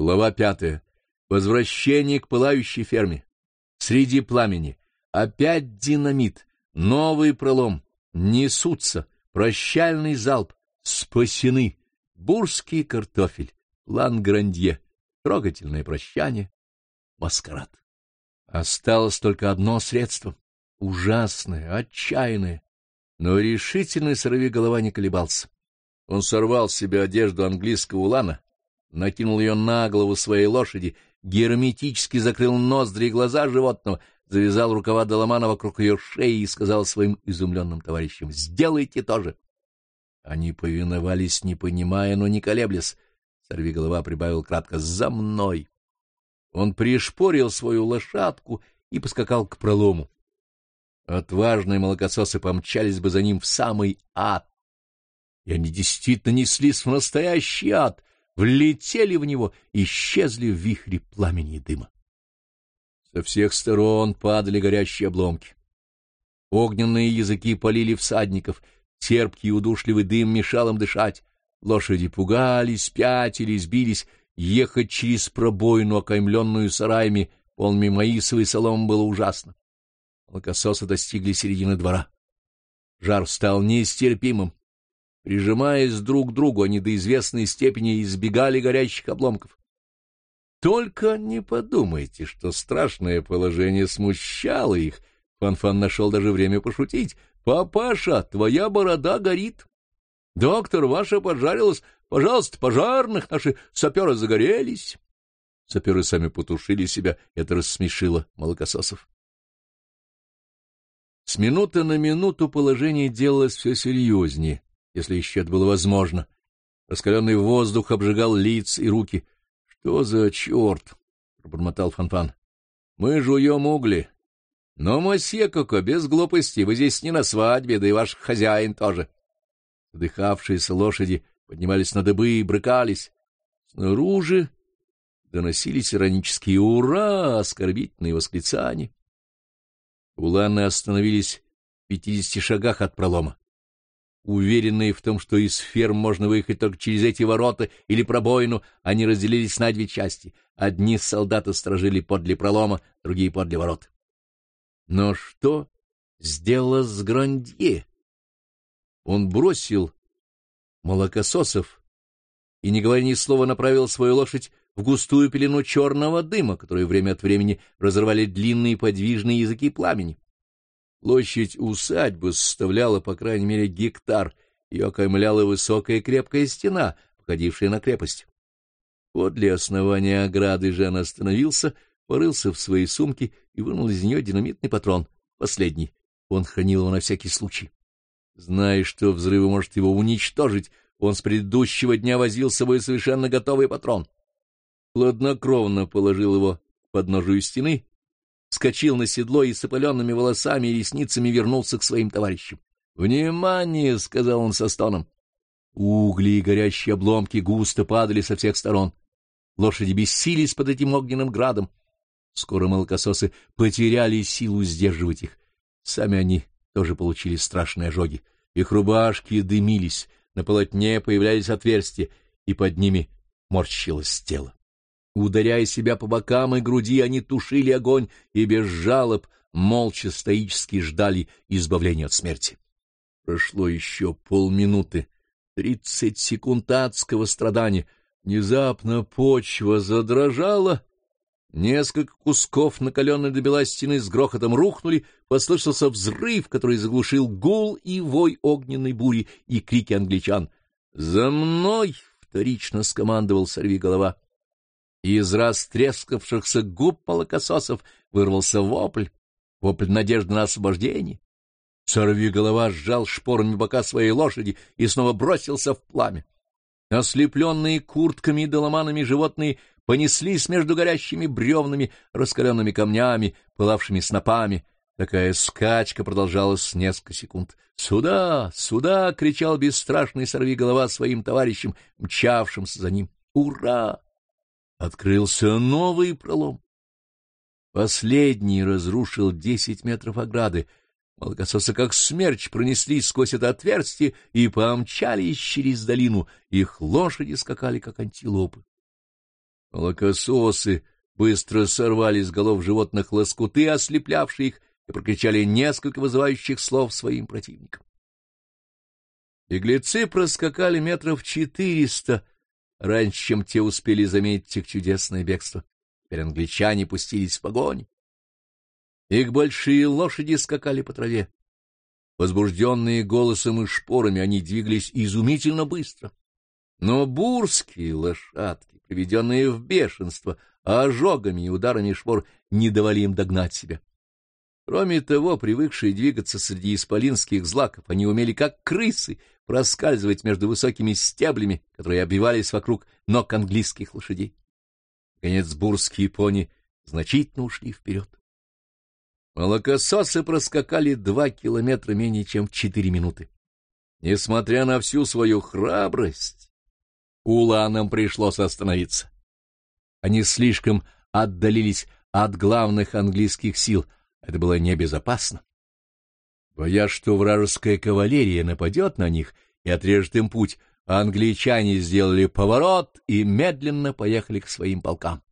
Глава пятая. Возвращение к пылающей ферме. Среди пламени. Опять динамит. Новый пролом. Несутся. Прощальный залп. Спасены. Бурский картофель. План Грандье. Трогательное прощание. Маскарад. Осталось только одно средство. Ужасное, отчаянное. Но решительный голова не колебался. Он сорвал с себя одежду английского улана, накинул ее на голову своей лошади, герметически закрыл ноздри и глаза животного, завязал рукава Доломана вокруг ее шеи и сказал своим изумленным товарищам «Сделайте то же!» Они повиновались, не понимая, но не колеблясь. Сорвиголова прибавил кратко «За мной!» Он пришпорил свою лошадку и поскакал к пролому. Отважные молокососы помчались бы за ним в самый ад, и они действительно неслись в настоящий ад, влетели в него, исчезли в вихре пламени и дыма. Со всех сторон падали горящие обломки. Огненные языки полили всадников, терпкий и удушливый дым мешал им дышать. Лошади пугались, пятились, бились. Ехать через пробоину, окаймленную сараями, полными маисовой соломы, было ужасно. Молокососы достигли середины двора. Жар стал нестерпимым. Прижимаясь друг к другу, они до известной степени избегали горящих обломков. Только не подумайте, что страшное положение смущало их. Фанфан -фан нашел даже время пошутить. «Папаша, твоя борода горит. Доктор, ваша поджарилась. Пожалуйста, пожарных, наши саперы загорелись». Саперы сами потушили себя, это рассмешило молокососов. С минуты на минуту положение делалось все серьезнее если еще это было возможно. Раскаленный воздух обжигал лица и руки. — Что за черт? — пробормотал Фанфан. -фан. — Мы жуем угли. Но, мосье Коко, без глупости, вы здесь не на свадьбе, да и ваш хозяин тоже. Вдыхавшиеся лошади поднимались на дыбы и брыкались. Снаружи доносились иронические «Ура!» оскорбительные восклицания. Уланы остановились в пятидесяти шагах от пролома уверенные в том, что из ферм можно выехать только через эти ворота или пробоину, они разделились на две части. Одни солдаты сторожили подле пролома, другие подле ворот. Но что сделала с Грандье? Он бросил молокососов и, не говоря ни слова, направил свою лошадь в густую пелену черного дыма, который время от времени разрывали длинные подвижные языки пламени. Площадь усадьбы составляла, по крайней мере, гектар, ее окаймляла высокая и крепкая стена, походившая на крепость. Подле основания ограды Жан остановился, порылся в своей сумке и вынул из нее динамитный патрон, последний. Он хранил его на всякий случай. Зная, что взрыв может его уничтожить, он с предыдущего дня возил с собой совершенно готовый патрон. Хладнокровно положил его под ножу стены вскочил на седло и с опаленными волосами и ресницами вернулся к своим товарищам. «Внимание!» — сказал он со стоном. Угли и горящие обломки густо падали со всех сторон. Лошади бессились под этим огненным градом. Скоро молокососы потеряли силу сдерживать их. Сами они тоже получили страшные ожоги. Их рубашки дымились, на полотне появлялись отверстия, и под ними морщилось тело. Ударяя себя по бокам и груди, они тушили огонь и без жалоб молча стоически ждали избавления от смерти. Прошло еще полминуты, тридцать секунд адского страдания. Внезапно почва задрожала, несколько кусков накаленной до бела стены с грохотом рухнули, послышался взрыв, который заглушил гул и вой огненной бури и крики англичан. «За мной!» — вторично скомандовал сорвиголова и из растрескавшихся губ молокососов вырвался вопль, вопль надежды на освобождение. Сорви голова сжал шпорами бока своей лошади и снова бросился в пламя. Ослепленные куртками и доломанами животные понеслись между горящими бревнами, раскаленными камнями, пылавшими снопами. Такая скачка продолжалась несколько секунд. «Сюда! Сюда!» — кричал бесстрашный сорвиголова своим товарищам, мчавшимся за ним. «Ура!» Открылся новый пролом. Последний разрушил десять метров ограды. Молокососы, как смерч, пронеслись сквозь это отверстие и помчались через долину. Их лошади скакали, как антилопы. Молокососы быстро сорвали с голов животных лоскуты, ослеплявшие их, и прокричали несколько вызывающих слов своим противникам. Беглецы проскакали метров четыреста, раньше, чем те успели заметить их чудесное бегство. Теперь англичане пустились в погоню. Их большие лошади скакали по траве. Возбужденные голосом и шпорами, они двигались изумительно быстро. Но бурские лошадки, приведенные в бешенство, ожогами и ударами шпор, не давали им догнать себя. Кроме того, привыкшие двигаться среди исполинских злаков, они умели, как крысы, проскальзывать между высокими стеблями, которые обвивались вокруг ног английских лошадей. Наконец, бурские пони значительно ушли вперед. Молокососы проскакали два километра менее чем в четыре минуты. Несмотря на всю свою храбрость, уланам пришлось остановиться. Они слишком отдалились от главных английских сил, это было небезопасно. Боясь, что вражеская кавалерия нападет на них и отрежет им путь, англичане сделали поворот и медленно поехали к своим полкам.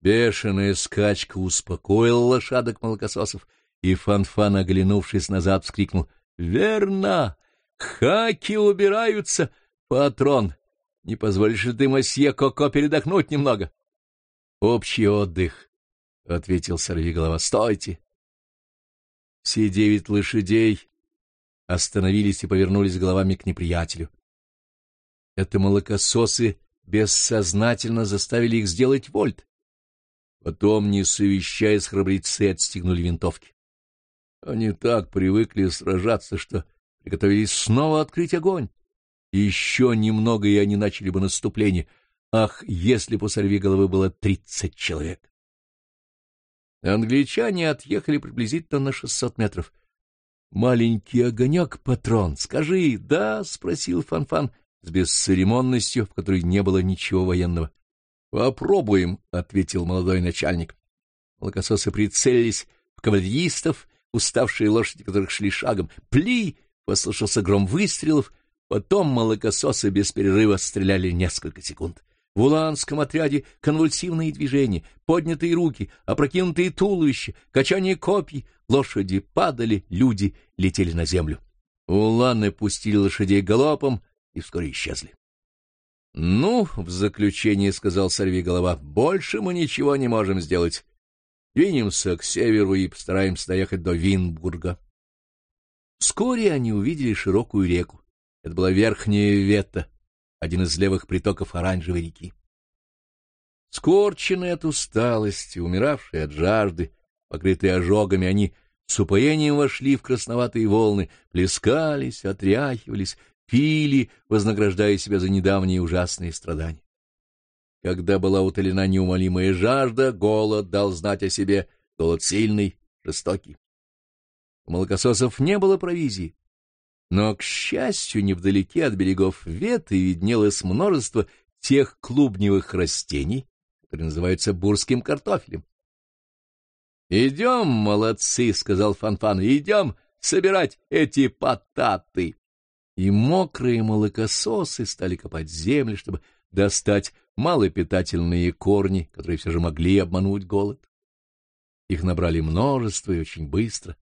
Бешеная скачка успокоила лошадок молокососов, и Фанфан, оглянувшись назад, вскрикнул «Верно! Хаки убираются! Патрон, не позволишь ли ты мосье Коко передохнуть немного?» «Общий отдых», — ответил сорвиголова. «Стойте!» Все девять лошадей остановились и повернулись головами к неприятелю. Это молокососы бессознательно заставили их сделать вольт. Потом, не совещаясь, храбрецы отстегнули винтовки. Они так привыкли сражаться, что приготовились снова открыть огонь. Еще немного, и они начали бы наступление. Ах, если по сорви головы было тридцать человек! Англичане отъехали приблизительно на шестьсот метров. — Маленький огонек, патрон, скажи, да? — спросил Фанфан с бесцеремонностью, в которой не было ничего военного. — Попробуем, — ответил молодой начальник. Молокососы прицелились в кавалеристов, уставшие лошади которых шли шагом. «Пли!» — послышался гром выстрелов. Потом молокососы без перерыва стреляли несколько секунд. В уланском отряде конвульсивные движения, поднятые руки, опрокинутые туловища, качание копий, лошади падали, люди летели на землю. Уланы пустили лошадей галопом и вскоре исчезли. — Ну, — в заключение сказал сорвиголова, — больше мы ничего не можем сделать. Двинемся к северу и постараемся доехать до Винбурга. Вскоре они увидели широкую реку. Это была верхняя Вета, один из левых притоков Оранжевой реки. Скорченные от усталости, умиравшие от жажды, покрытые ожогами, они с упоением вошли в красноватые волны, плескались, отряхивались, пили, вознаграждая себя за недавние ужасные страдания. Когда была утолена неумолимая жажда, голод дал знать о себе, голод сильный, жестокий. У молокососов не было провизии, но, к счастью, невдалеке от берегов Веты виднелось множество тех клубневых растений, которые называются бурским картофелем. — Идем, молодцы, — сказал Фанфан, -фан, — идем собирать эти потаты и мокрые молокососы стали копать землю, чтобы достать малопитательные корни, которые все же могли обмануть голод. Их набрали множество и очень быстро.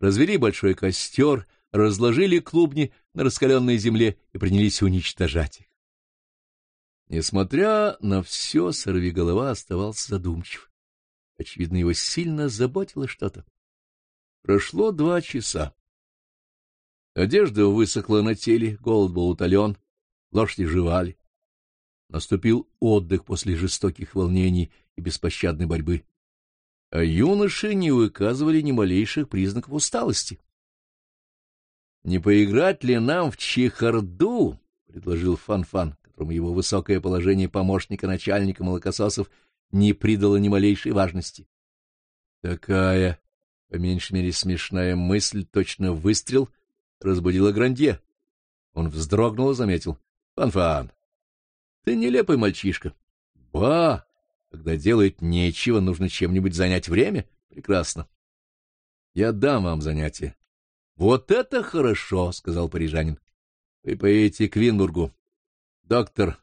Развели большой костер, разложили клубни на раскаленной земле и принялись уничтожать их. Несмотря на все, сорвиголова оставался задумчив. Очевидно, его сильно заботило что-то. Прошло два часа. Одежда высохла на теле, голод был утолен, лошади жевали. Наступил отдых после жестоких волнений и беспощадной борьбы. А юноши не выказывали ни малейших признаков усталости. — Не поиграть ли нам в чехарду? — предложил Фан-Фан, которому его высокое положение помощника начальника молокососов не придало ни малейшей важности. Такая, по меньшей мере, смешная мысль, точно выстрел — разбудила Грандье. Он вздрогнул и заметил. — Фан-Фан, ты нелепый мальчишка. — Ба! Когда делать нечего, нужно чем-нибудь занять время. Прекрасно. Я дам вам занятие. — Вот это хорошо, — сказал парижанин. — Вы поедете к Винбургу. Доктор,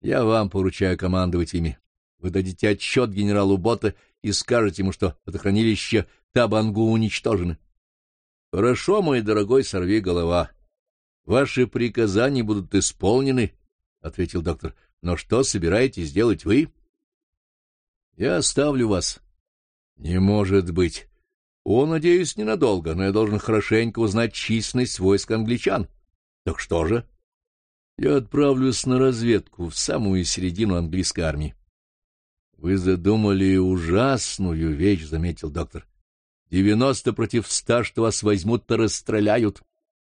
Я вам поручаю командовать ими. Вы дадите отчет генералу Бота и скажете ему, что водохранилище Табангу уничтожено. — Хорошо, мой дорогой, сорви голова. Ваши приказания будут исполнены, — ответил доктор. — Но что собираетесь делать вы? — Я оставлю вас. — Не может быть. О, надеюсь, ненадолго, но я должен хорошенько узнать численность войск англичан. Так что же? Я отправлюсь на разведку в самую середину английской армии. — Вы задумали ужасную вещь, — заметил доктор. — Девяносто против ста, что вас возьмут-то расстреляют.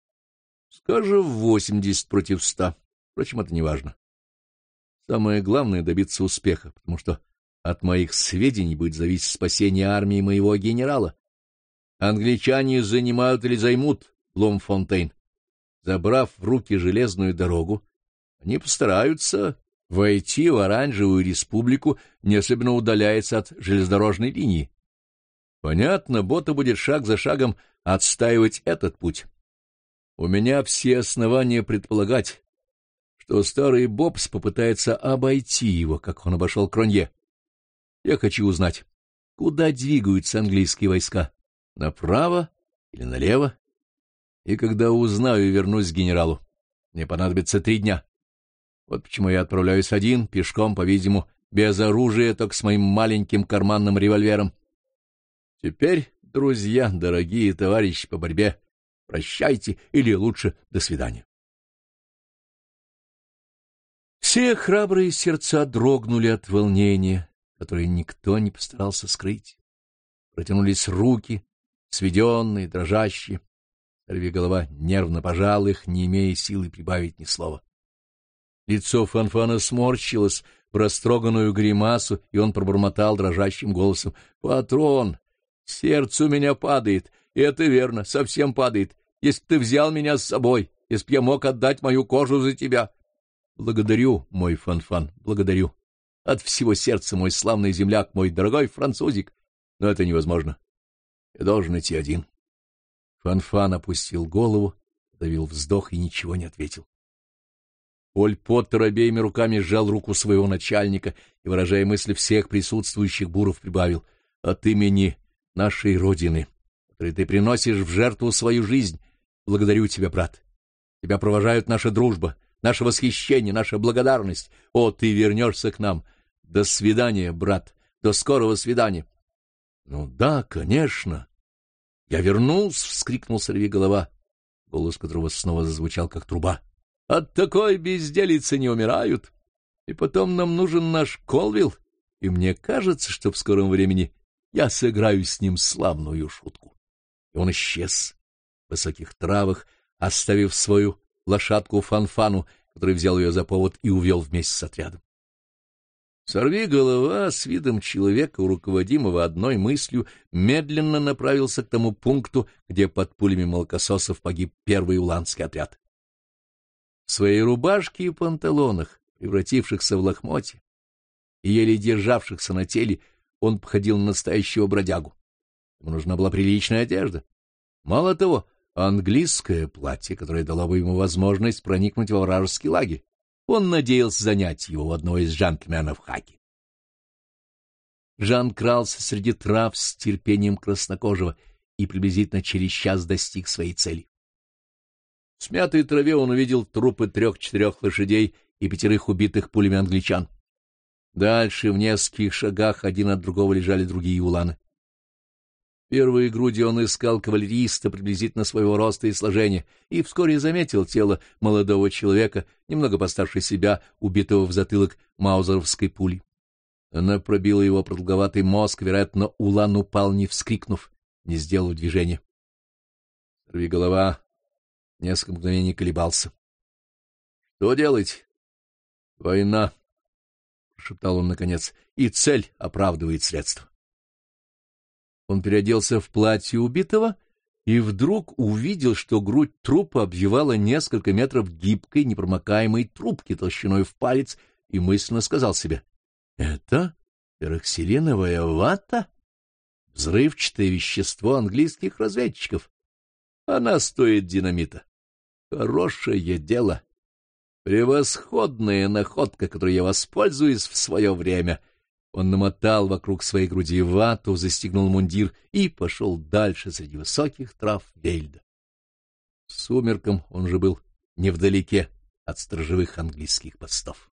— Скажем, восемьдесят против ста. Впрочем, это не важно. Самое главное — добиться успеха, потому что от моих сведений будет зависеть спасение армии моего генерала. Англичане занимают или займут Ломфонтейн. Забрав в руки железную дорогу, они постараются войти в Оранжевую республику, не особенно удаляется от железнодорожной линии. Понятно, Бота будет шаг за шагом отстаивать этот путь. У меня все основания предполагать, что старый Бобс попытается обойти его, как он обошел Кронье. Я хочу узнать, куда двигаются английские войска, направо или налево? и когда узнаю, вернусь к генералу. Мне понадобится три дня. Вот почему я отправляюсь один, пешком, по-видимому, без оружия, только с моим маленьким карманным револьвером. Теперь, друзья, дорогие товарищи по борьбе, прощайте или лучше до свидания. Все храбрые сердца дрогнули от волнения, которое никто не постарался скрыть. Протянулись руки, сведенные, дрожащие. Сорвиголова нервно пожал их, не имея силы прибавить ни слова. Лицо Фанфана сморщилось в растроганную гримасу, и он пробормотал дрожащим голосом. — Патрон, сердце у меня падает, и это верно, совсем падает. Если ты взял меня с собой, если б я мог отдать мою кожу за тебя. — Благодарю, мой Фанфан, благодарю. От всего сердца, мой славный земляк, мой дорогой французик. Но это невозможно. Я должен идти один. Фанфан опустил голову, давил вздох и ничего не ответил. Поль Поттер обеими руками сжал руку своего начальника и, выражая мысли всех присутствующих, Буров прибавил «От имени нашей Родины, которой ты приносишь в жертву свою жизнь, благодарю тебя, брат. Тебя провожают наша дружба, наше восхищение, наша благодарность. О, ты вернешься к нам. До свидания, брат, до скорого свидания». «Ну да, конечно», «Я вернулся!» — вскрикнул голова, голос которого снова зазвучал, как труба. «От такой безделицы не умирают. И потом нам нужен наш Колвилл, и мне кажется, что в скором времени я сыграю с ним славную шутку». И он исчез в высоких травах, оставив свою лошадку Фанфану, который взял ее за повод и увел вместе с отрядом. Сорви голова с видом человека, руководимого одной мыслью, медленно направился к тому пункту, где под пулями молокососов погиб первый уланский отряд. В своей рубашке и панталонах, превратившихся в лохмотья, и еле державшихся на теле, он походил на настоящего бродягу. Ему нужна была приличная одежда. Мало того, английское платье, которое дало бы ему возможность проникнуть во вражеский лагерь. Он надеялся занять его у одного из джентльменов хаки. Жан крался среди трав с терпением краснокожего и приблизительно через час достиг своей цели. В смятой траве он увидел трупы трех-четырех лошадей и пятерых убитых пулями англичан. Дальше, в нескольких шагах, один от другого лежали другие уланы. Первые груди он искал кавалериста приблизительно своего роста и сложения, и вскоре заметил тело молодого человека, немного постарше себя, убитого в затылок маузеровской пулей. Она пробила его продолговатый мозг, вероятно, Улан упал, не вскрикнув, не сделав движения. Сорви голова несколько мгновений колебался. — Что делать? — Война, — прошептал он наконец, — и цель оправдывает средства. Он переоделся в платье убитого и вдруг увидел, что грудь трупа обвивала несколько метров гибкой, непромокаемой трубки толщиной в палец, и мысленно сказал себе, — это пероксилиновая вата? Взрывчатое вещество английских разведчиков. Она стоит динамита. Хорошее дело. Превосходная находка, которой я воспользуюсь в свое время. Он намотал вокруг своей груди вату, застегнул мундир и пошел дальше среди высоких трав Вельда. Сумерком он же был невдалеке от сторожевых английских постов.